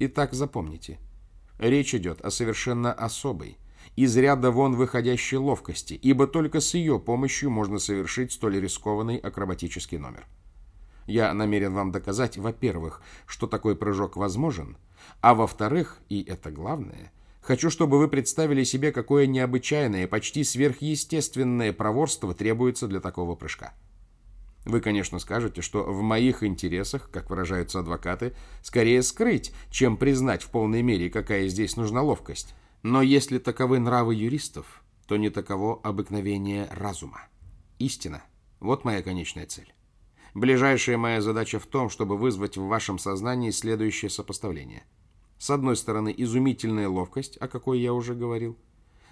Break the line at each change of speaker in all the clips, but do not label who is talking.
Итак, запомните. Речь идет о совершенно особой, из ряда вон выходящей ловкости, ибо только с ее помощью можно совершить столь рискованный акробатический номер. Я намерен вам доказать, во-первых, что такой прыжок возможен, а во-вторых, и это главное, хочу, чтобы вы представили себе, какое необычайное, почти сверхъестественное проворство требуется для такого прыжка. Вы, конечно, скажете, что в моих интересах, как выражаются адвокаты, скорее скрыть, чем признать в полной мере, какая здесь нужна ловкость. Но если таковы нравы юристов, то не таково обыкновение разума. Истина. Вот моя конечная цель. Ближайшая моя задача в том, чтобы вызвать в вашем сознании следующее сопоставление. С одной стороны, изумительная ловкость, о какой я уже говорил.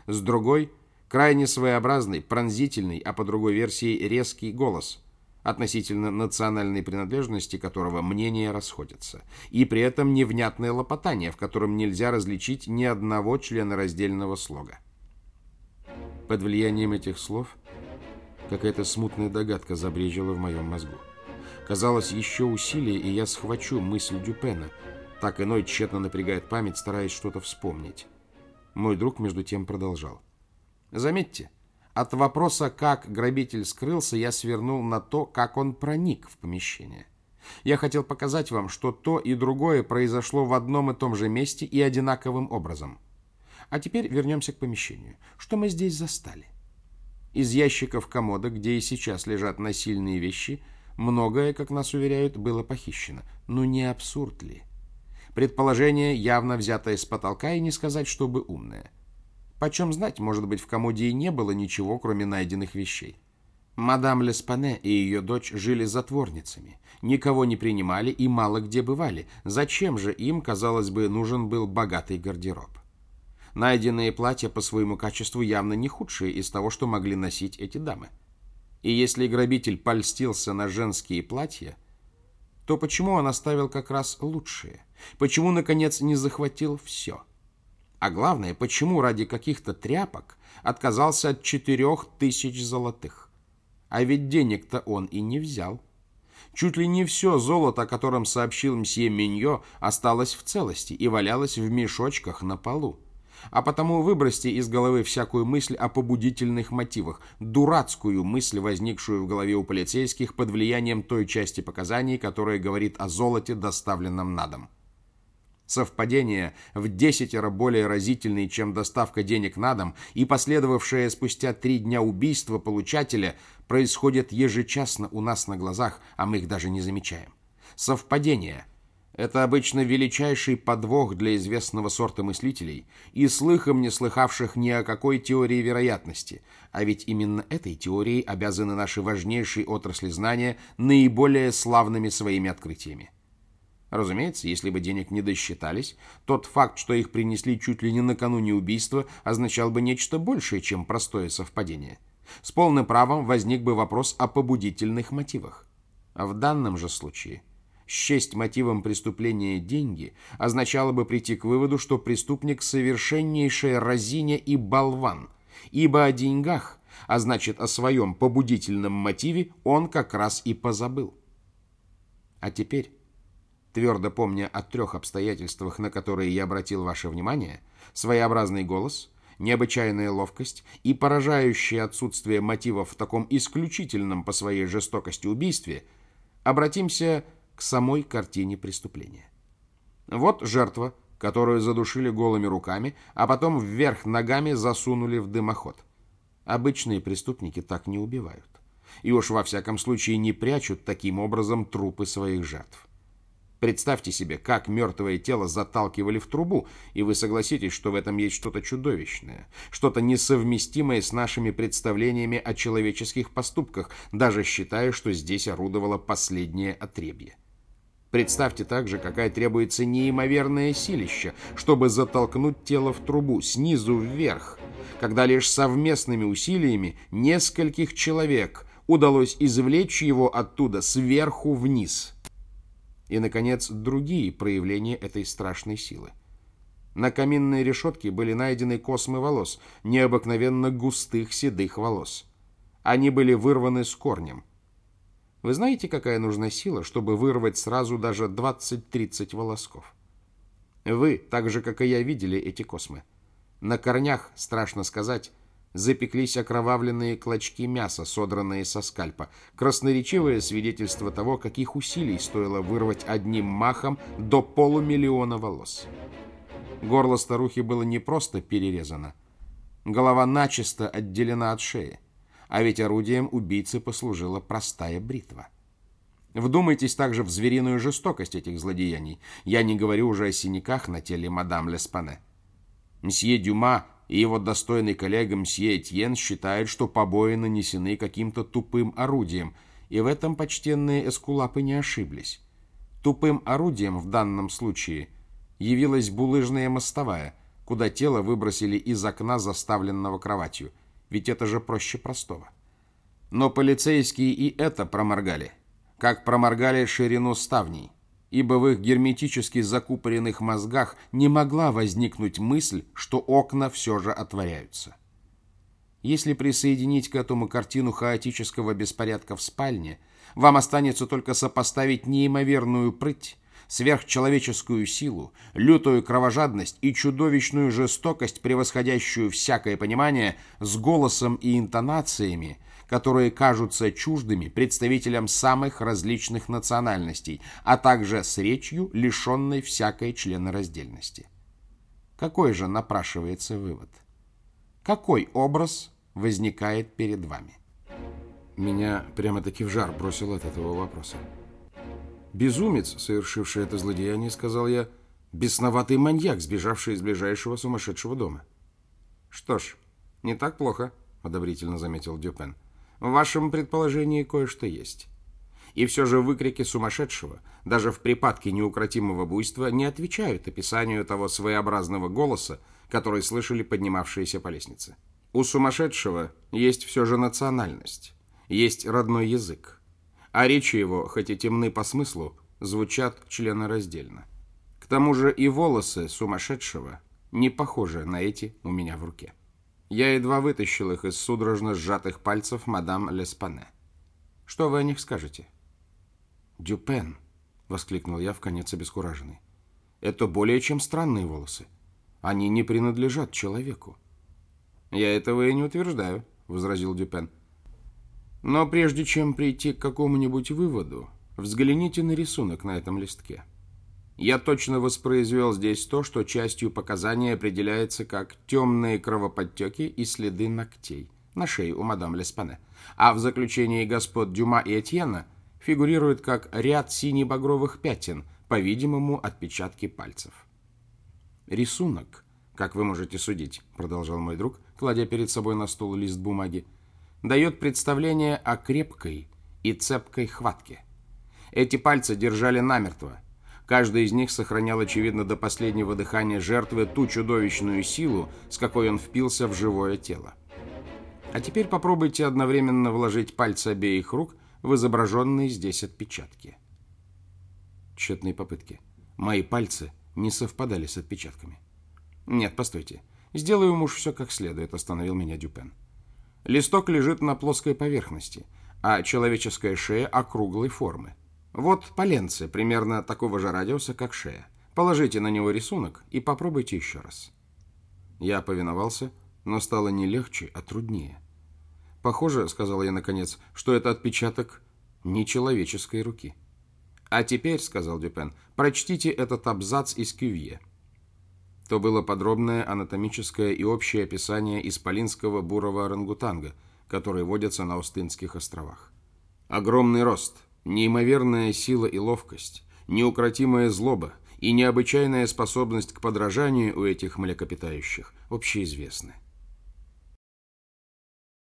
С другой, крайне своеобразный, пронзительный, а по другой версии резкий голос – относительно национальной принадлежности которого мнения расходятся, и при этом невнятное лопотание, в котором нельзя различить ни одного члена раздельного слога. Под влиянием этих слов какая-то смутная догадка забрежила в моем мозгу. Казалось, еще усилие, и я схвачу мысль Дюпена. Так иной тщетно напрягает память, стараясь что-то вспомнить. Мой друг, между тем, продолжал. Заметьте, от вопроса, как грабитель скрылся, я свернул на то, как он проник в помещение. Я хотел показать вам, что то и другое произошло в одном и том же месте и одинаковым образом. А теперь вернемся к помещению. Что мы здесь застали? Из ящиков комода, где и сейчас лежат насильные вещи, многое, как нас уверяют, было похищено. Ну не абсурд ли? Предположение, явно взятое с потолка, и не сказать, чтобы умное. Почем знать, может быть, в комоде и не было ничего, кроме найденных вещей. Мадам Леспане и ее дочь жили затворницами, никого не принимали и мало где бывали. Зачем же им, казалось бы, нужен был богатый гардероб? Найденные платья по своему качеству явно не худшие из того, что могли носить эти дамы. И если грабитель польстился на женские платья, то почему он оставил как раз лучшие? Почему, наконец, не захватил все? — а главное, почему ради каких-то тряпок отказался от четырех тысяч золотых? А ведь денег-то он и не взял. Чуть ли не все золото, о котором сообщил мсье Миньо, осталось в целости и валялось в мешочках на полу. А потому выбросьте из головы всякую мысль о побудительных мотивах, дурацкую мысль, возникшую в голове у полицейских под влиянием той части показаний, которая говорит о золоте, доставленном на дом. Совпадение в десятеро более разительное, чем доставка денег на дом, и последовавшее спустя три дня убийство получателя происходит ежечасно у нас на глазах, а мы их даже не замечаем. Совпадение – это обычно величайший подвох для известного сорта мыслителей и слыхом не слыхавших ни о какой теории вероятности, а ведь именно этой теорией обязаны наши важнейшие отрасли знания наиболее славными своими открытиями. Разумеется, если бы денег не досчитались, тот факт, что их принесли чуть ли не накануне убийства, означал бы нечто большее, чем простое совпадение. С полным правом возник бы вопрос о побудительных мотивах. А в данном же случае счесть мотивом преступления деньги означало бы прийти к выводу, что преступник совершеннейшая разиня и болван, ибо о деньгах, а значит о своем побудительном мотиве, он как раз и позабыл. А теперь твердо помня о трех обстоятельствах, на которые я обратил ваше внимание, своеобразный голос, необычайная ловкость и поражающее отсутствие мотивов в таком исключительном по своей жестокости убийстве, обратимся к самой картине преступления. Вот жертва, которую задушили голыми руками, а потом вверх ногами засунули в дымоход. Обычные преступники так не убивают. И уж во всяком случае не прячут таким образом трупы своих жертв. Представьте себе, как мертвое тело заталкивали в трубу, и вы согласитесь, что в этом есть что-то чудовищное, что-то несовместимое с нашими представлениями о человеческих поступках, даже считая, что здесь орудовало последнее отребье. Представьте также, какая требуется неимоверное силища, чтобы затолкнуть тело в трубу снизу вверх, когда лишь совместными усилиями нескольких человек удалось извлечь его оттуда сверху вниз – и, наконец, другие проявления этой страшной силы. На каминной решетке были найдены космы волос, необыкновенно густых седых волос. Они были вырваны с корнем. Вы знаете, какая нужна сила, чтобы вырвать сразу даже 20-30 волосков? Вы, так же, как и я, видели эти космы. На корнях, страшно сказать, запеклись окровавленные клочки мяса, содранные со скальпа. Красноречивое свидетельство того, каких усилий стоило вырвать одним махом до полумиллиона волос. Горло старухи было не просто перерезано. Голова начисто отделена от шеи. А ведь орудием убийцы послужила простая бритва. Вдумайтесь также в звериную жестокость этих злодеяний. Я не говорю уже о синяках на теле мадам Леспане. Мсье Дюма и его достойный коллега мсье Этьен считают, что побои нанесены каким-то тупым орудием, и в этом почтенные эскулапы не ошиблись. Тупым орудием в данном случае явилась булыжная мостовая, куда тело выбросили из окна, заставленного кроватью, ведь это же проще простого. Но полицейские и это проморгали как проморгали ширину ставней, ибо в их герметически закупоренных мозгах не могла возникнуть мысль, что окна все же отворяются. Если присоединить к этому картину хаотического беспорядка в спальне, вам останется только сопоставить неимоверную прыть, сверхчеловеческую силу, лютую кровожадность и чудовищную жестокость, превосходящую всякое понимание, с голосом и интонациями, которые кажутся чуждыми представителям самых различных национальностей, а также с речью, лишенной всякой членораздельности. Какой же напрашивается вывод? Какой образ возникает перед вами? Меня прямо-таки в жар бросил от этого вопроса. Безумец, совершивший это злодеяние, сказал я, бесноватый маньяк, сбежавший из ближайшего сумасшедшего дома. Что ж, не так плохо, одобрительно заметил Дюпен. В вашем предположении кое-что есть. И все же выкрики сумасшедшего, даже в припадке неукротимого буйства, не отвечают описанию того своеобразного голоса, который слышали поднимавшиеся по лестнице. У сумасшедшего есть все же национальность, есть родной язык, а речи его, хоть и темны по смыслу, звучат членораздельно. К тому же и волосы сумасшедшего не похожи на эти у меня в руке. Я едва вытащил их из судорожно сжатых пальцев мадам Леспане. Что вы о них скажете? Дюпен, воскликнул я в конец обескураженный. Это более чем странные волосы. Они не принадлежат человеку. Я этого и не утверждаю, возразил Дюпен. Но прежде чем прийти к какому-нибудь выводу, взгляните на рисунок на этом листке. Я точно воспроизвел здесь то, что частью показания определяется как темные кровоподтеки и следы ногтей на шее у мадам Леспане, а в заключении господ Дюма и Этьена фигурирует как ряд сине-багровых пятен, по-видимому, отпечатки пальцев. Рисунок, как вы можете судить, продолжал мой друг, кладя перед собой на стол лист бумаги, дает представление о крепкой и цепкой хватке. Эти пальцы держали намертво, Каждый из них сохранял, очевидно, до последнего дыхания жертвы ту чудовищную силу, с какой он впился в живое тело. А теперь попробуйте одновременно вложить пальцы обеих рук в изображенные здесь отпечатки. Тщетные попытки. Мои пальцы не совпадали с отпечатками. Нет, постойте. Сделаю уж все как следует, остановил меня Дюпен. Листок лежит на плоской поверхности, а человеческая шея округлой формы. Вот поленце, примерно такого же радиуса, как шея. Положите на него рисунок и попробуйте еще раз. Я повиновался, но стало не легче, а труднее. Похоже, сказал я наконец, что это отпечаток нечеловеческой руки. А теперь, сказал Дюпен, прочтите этот абзац из Кювье. То было подробное анатомическое и общее описание исполинского бурого орангутанга, который водится на Остинских островах. Огромный рост, Неимоверная сила и ловкость, неукротимая злоба и необычайная способность к подражанию у этих млекопитающих общеизвестны.